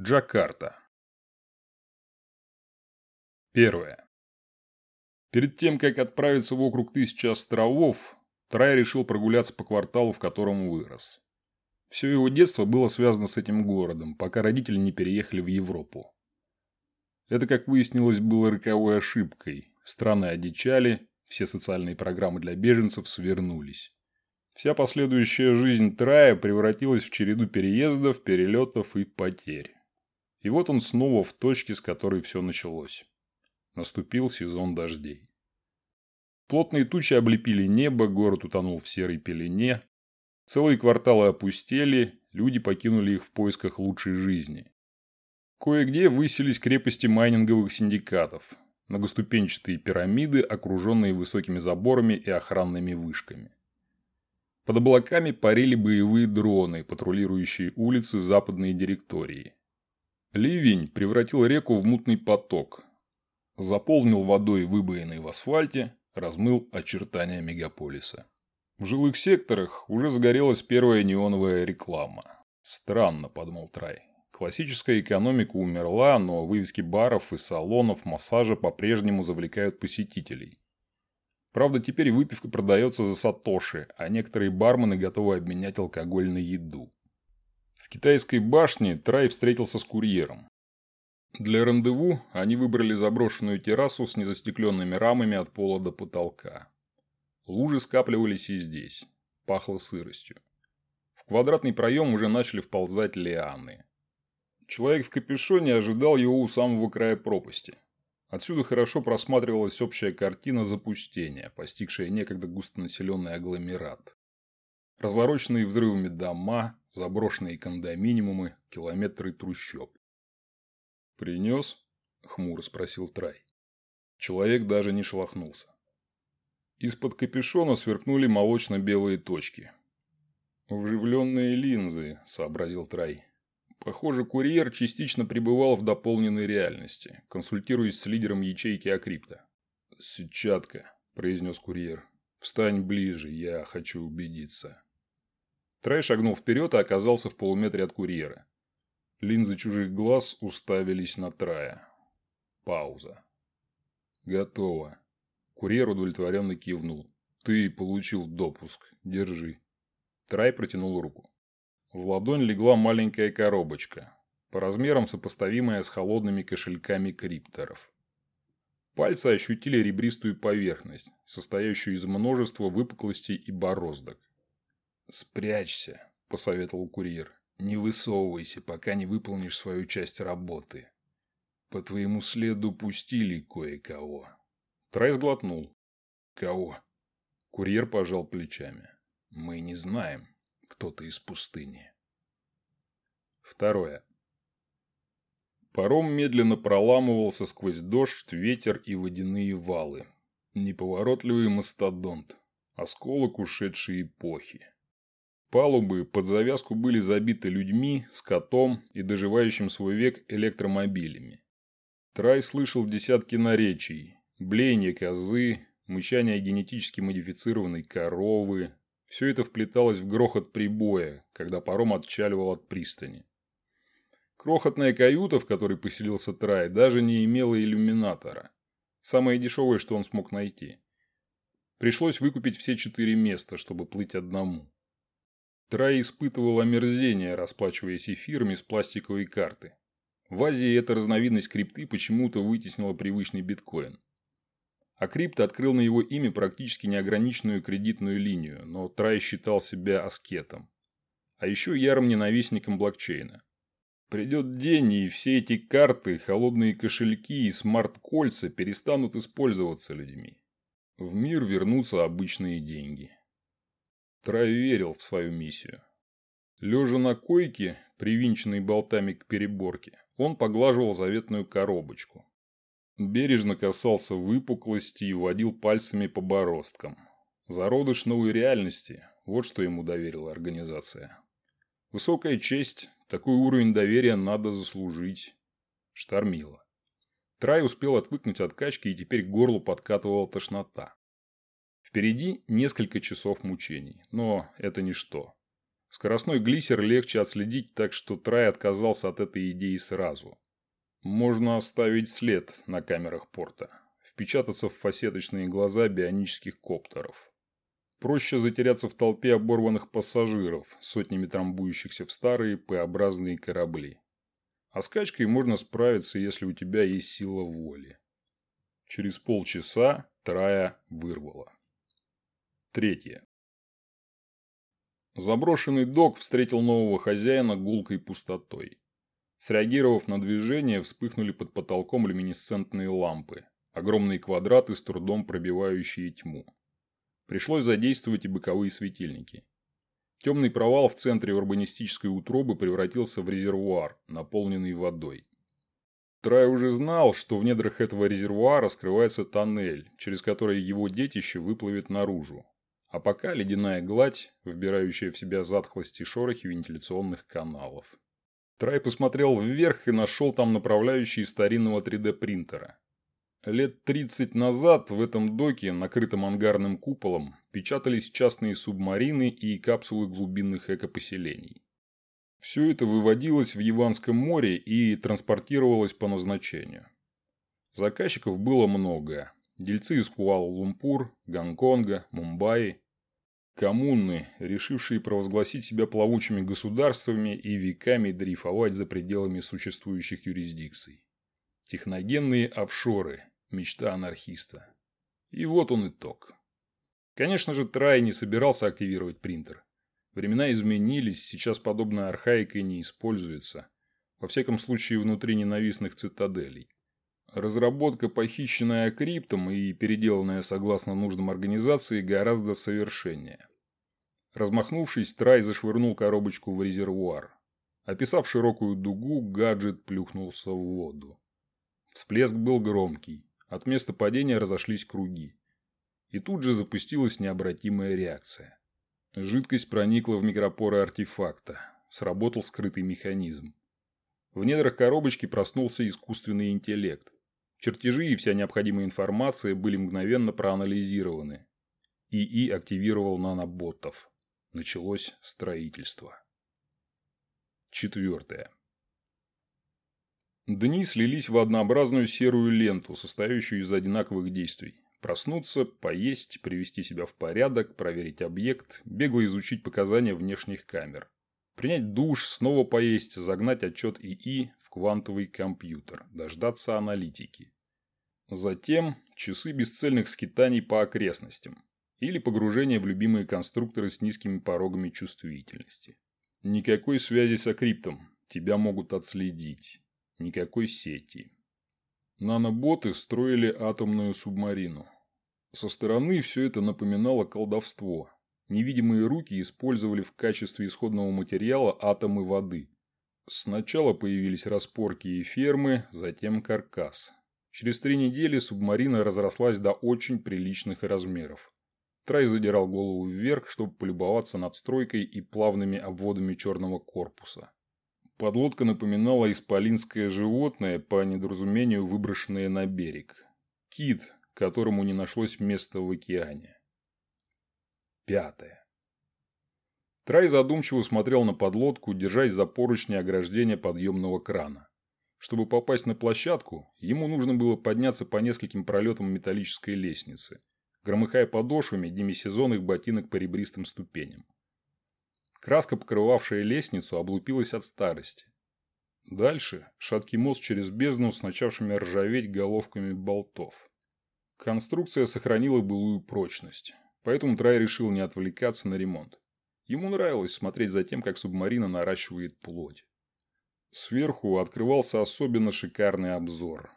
Джакарта. Первое. Перед тем, как отправиться в округ Тысячи островов, Трай решил прогуляться по кварталу, в котором вырос. Все его детство было связано с этим городом, пока родители не переехали в Европу. Это, как выяснилось, было роковой ошибкой. Страны одичали, все социальные программы для беженцев свернулись. Вся последующая жизнь Трая превратилась в череду переездов, перелетов и потерь. И вот он снова в точке, с которой все началось. Наступил сезон дождей. Плотные тучи облепили небо, город утонул в серой пелене. Целые кварталы опустели, люди покинули их в поисках лучшей жизни. Кое-где высились крепости майнинговых синдикатов, многоступенчатые пирамиды, окруженные высокими заборами и охранными вышками. Под облаками парили боевые дроны, патрулирующие улицы западной директории. Ливень превратил реку в мутный поток. Заполнил водой выбоины в асфальте, размыл очертания мегаполиса. В жилых секторах уже загорелась первая неоновая реклама. Странно, подумал Трай. Классическая экономика умерла, но вывески баров и салонов массажа по-прежнему завлекают посетителей. Правда, теперь выпивка продается за сатоши, а некоторые бармены готовы обменять алкоголь на еду. Китайской башне Трай встретился с курьером. Для рандеву они выбрали заброшенную террасу с незастекленными рамами от пола до потолка. Лужи скапливались и здесь. Пахло сыростью. В квадратный проем уже начали вползать лианы. Человек в капюшоне ожидал его у самого края пропасти. Отсюда хорошо просматривалась общая картина запустения, постигшая некогда густонаселенный агломерат. Развороченные взрывами дома, заброшенные кондоминиумы, километры трущоб. «Принес?» – хмуро спросил Трай. Человек даже не шелохнулся. Из-под капюшона сверкнули молочно-белые точки. «Вживленные линзы», – сообразил Трай. Похоже, курьер частично пребывал в дополненной реальности, консультируясь с лидером ячейки Акрипта. «Сетчатка», – произнес курьер. «Встань ближе, я хочу убедиться». Трай шагнул вперед и оказался в полуметре от курьера. Линзы чужих глаз уставились на Трая. Пауза. «Готово». Курьер удовлетворенно кивнул. «Ты получил допуск. Держи». Трай протянул руку. В ладонь легла маленькая коробочка, по размерам сопоставимая с холодными кошельками крипторов. Пальцы ощутили ребристую поверхность, состоящую из множества выпуклостей и бороздок. «Спрячься», – посоветовал курьер. «Не высовывайся, пока не выполнишь свою часть работы. По твоему следу пустили кое-кого». Трай сглотнул. «Кого?» Курьер пожал плечами. «Мы не знаем кто-то из пустыни. Второе. Паром медленно проламывался сквозь дождь, ветер и водяные валы. Неповоротливый мастодонт. Осколок ушедшей эпохи. Палубы под завязку были забиты людьми, скотом и доживающим свой век электромобилями. Трай слышал десятки наречий. Блеяние козы, мычание генетически модифицированной коровы, все это вплеталось в грохот прибоя, когда паром отчаливал от пристани. Крохотная каюта, в которой поселился Трай, даже не имела иллюминатора. Самое дешевое, что он смог найти. Пришлось выкупить все четыре места, чтобы плыть одному. Трай испытывал омерзение, расплачиваясь эфирами с пластиковой карты. В Азии эта разновидность крипты почему-то вытеснила привычный биткоин. А Крипто открыл на его имя практически неограниченную кредитную линию, но Трай считал себя аскетом. А еще ярым ненавистником блокчейна. Придет день, и все эти карты, холодные кошельки и смарт-кольца перестанут использоваться людьми. В мир вернутся обычные деньги. Трай верил в свою миссию. Лежа на койке, привинченной болтами к переборке, он поглаживал заветную коробочку, Бережно касался выпуклости и водил пальцами по бороздкам. Зародыш новой реальности – вот что ему доверила организация. Высокая честь, такой уровень доверия надо заслужить. Штормило. Трай успел отвыкнуть от качки и теперь к горлу подкатывала тошнота. Впереди несколько часов мучений, но это ничто. Скоростной глиссер легче отследить, так что Трай отказался от этой идеи сразу. Можно оставить след на камерах порта, впечататься в фасеточные глаза бионических коптеров. Проще затеряться в толпе оборванных пассажиров, сотнями трамбующихся в старые П-образные корабли. А скачкой можно справиться, если у тебя есть сила воли. Через полчаса Трая вырвала. Третье. Заброшенный док встретил нового хозяина гулкой пустотой. Среагировав на движение, вспыхнули под потолком люминесцентные лампы, огромные квадраты с трудом пробивающие тьму. Пришлось задействовать и боковые светильники. Темный провал в центре урбанистической утробы превратился в резервуар, наполненный водой. Трай уже знал, что в недрах этого резервуара скрывается тоннель, через который его детище выплывет наружу. А пока ледяная гладь, вбирающая в себя затхлости шорохи вентиляционных каналов. Трай посмотрел вверх и нашел там направляющие старинного 3D-принтера. Лет 30 назад в этом доке, накрытом ангарным куполом, печатались частные субмарины и капсулы глубинных экопоселений. Все это выводилось в Яванском море и транспортировалось по назначению. Заказчиков было много. Дельцы из Куала-Лумпур, Гонконга, Мумбаи. Коммуны, решившие провозгласить себя плавучими государствами и веками дрейфовать за пределами существующих юрисдикций. Техногенные офшоры. Мечта анархиста. И вот он итог. Конечно же, Трай не собирался активировать принтер. Времена изменились, сейчас подобная архаика не используется. Во всяком случае, внутри ненавистных цитаделей. Разработка, похищенная криптом и переделанная согласно нуждам организации, гораздо совершеннее. Размахнувшись, Трай зашвырнул коробочку в резервуар. Описав широкую дугу, гаджет плюхнулся в воду. Всплеск был громкий. От места падения разошлись круги. И тут же запустилась необратимая реакция. Жидкость проникла в микропоры артефакта. Сработал скрытый механизм. В недрах коробочки проснулся искусственный интеллект. Чертежи и вся необходимая информация были мгновенно проанализированы. ИИ активировал наноботов. Началось строительство. Четвертое. Дни слились в однообразную серую ленту, состоящую из одинаковых действий. Проснуться, поесть, привести себя в порядок, проверить объект, бегло изучить показания внешних камер. Принять душ, снова поесть, загнать отчет ИИ в квантовый компьютер, дождаться аналитики. Затем часы бесцельных скитаний по окрестностям или погружение в любимые конструкторы с низкими порогами чувствительности. Никакой связи с акриптом, тебя могут отследить. Никакой сети. Наноботы строили атомную субмарину. Со стороны все это напоминало колдовство. Невидимые руки использовали в качестве исходного материала атомы воды. Сначала появились распорки и фермы, затем каркас. Через три недели субмарина разрослась до очень приличных размеров. Трай задирал голову вверх, чтобы полюбоваться над стройкой и плавными обводами черного корпуса. Подлодка напоминала исполинское животное, по недоразумению выброшенное на берег. Кит, которому не нашлось места в океане. Пятое. Трай задумчиво смотрел на подлодку, держась за поручни ограждения подъемного крана. Чтобы попасть на площадку, ему нужно было подняться по нескольким пролетам металлической лестницы, громыхая подошвами демисезонных ботинок по ребристым ступеням. Краска, покрывавшая лестницу, облупилась от старости. Дальше шаткий мост через бездну с начавшими ржаветь головками болтов. Конструкция сохранила былую прочность, поэтому Трай решил не отвлекаться на ремонт. Ему нравилось смотреть за тем, как субмарина наращивает плоть. Сверху открывался особенно шикарный обзор.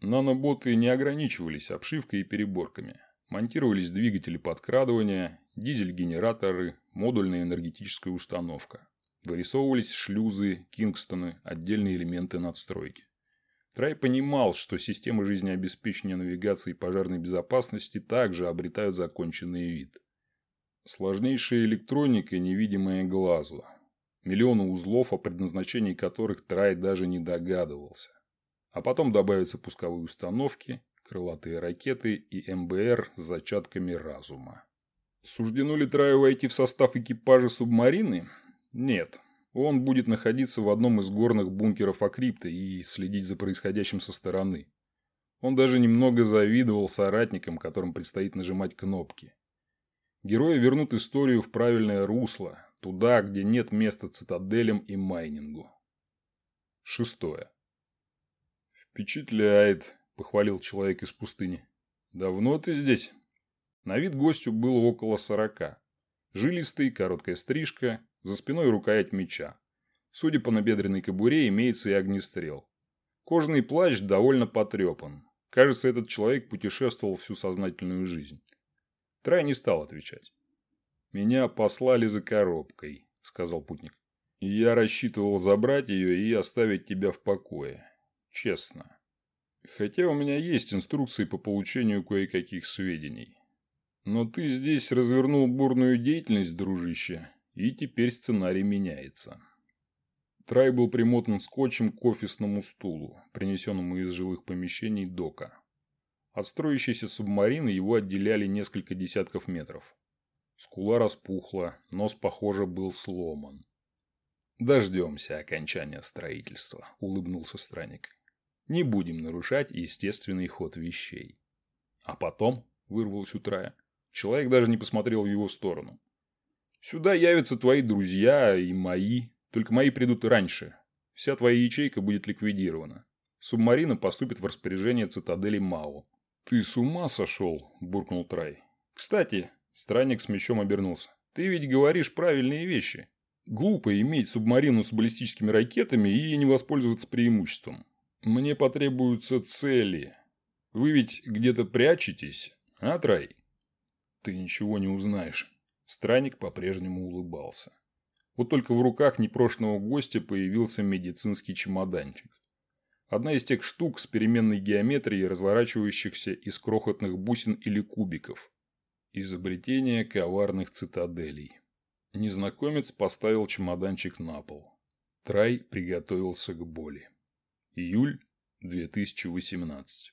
Наноботы не ограничивались обшивкой и переборками. Монтировались двигатели подкрадывания, дизель-генераторы, модульная энергетическая установка. Вырисовывались шлюзы, кингстоны, отдельные элементы надстройки. Трай понимал, что системы жизнеобеспечения навигации и пожарной безопасности также обретают законченный вид. Сложнейшая электроника, невидимая глазу. Миллионы узлов, о предназначении которых Трай даже не догадывался. А потом добавятся пусковые установки, крылатые ракеты и МБР с зачатками разума. Суждено ли Траю войти в состав экипажа субмарины? Нет, он будет находиться в одном из горных бункеров Акрипта и следить за происходящим со стороны. Он даже немного завидовал соратникам, которым предстоит нажимать кнопки. Герои вернут историю в правильное русло, туда, где нет места цитаделям и майнингу. Шестое. «Впечатляет», – похвалил человек из пустыни. «Давно ты здесь?» На вид гостю было около сорока. Жилистый, короткая стрижка, за спиной рукоять меча. Судя по набедренной кобуре, имеется и огнестрел. Кожаный плащ довольно потрепан. Кажется, этот человек путешествовал всю сознательную жизнь. Трай не стал отвечать. «Меня послали за коробкой», — сказал путник. «Я рассчитывал забрать ее и оставить тебя в покое. Честно. Хотя у меня есть инструкции по получению кое-каких сведений. Но ты здесь развернул бурную деятельность, дружище, и теперь сценарий меняется. Трай был примотан скотчем к офисному стулу, принесенному из жилых помещений дока. От строящейся субмарины его отделяли несколько десятков метров. Скула распухла, нос, похоже, был сломан. «Дождемся окончания строительства», – улыбнулся странник. «Не будем нарушать естественный ход вещей». «А потом?» – вырвалось у Трая. Человек даже не посмотрел в его сторону. «Сюда явятся твои друзья и мои. Только мои придут раньше. Вся твоя ячейка будет ликвидирована. Субмарина поступит в распоряжение цитадели Мао». «Ты с ума сошел?» – буркнул Трай. «Кстати», – странник с мечом обернулся. «Ты ведь говоришь правильные вещи. Глупо иметь субмарину с баллистическими ракетами и не воспользоваться преимуществом. Мне потребуются цели. Вы ведь где-то прячетесь, а, Трай?» Ты ничего не узнаешь. Странник по-прежнему улыбался. Вот только в руках непрошенного гостя появился медицинский чемоданчик. Одна из тех штук с переменной геометрией, разворачивающихся из крохотных бусин или кубиков. Изобретение коварных цитаделей. Незнакомец поставил чемоданчик на пол. Трай приготовился к боли. Июль 2018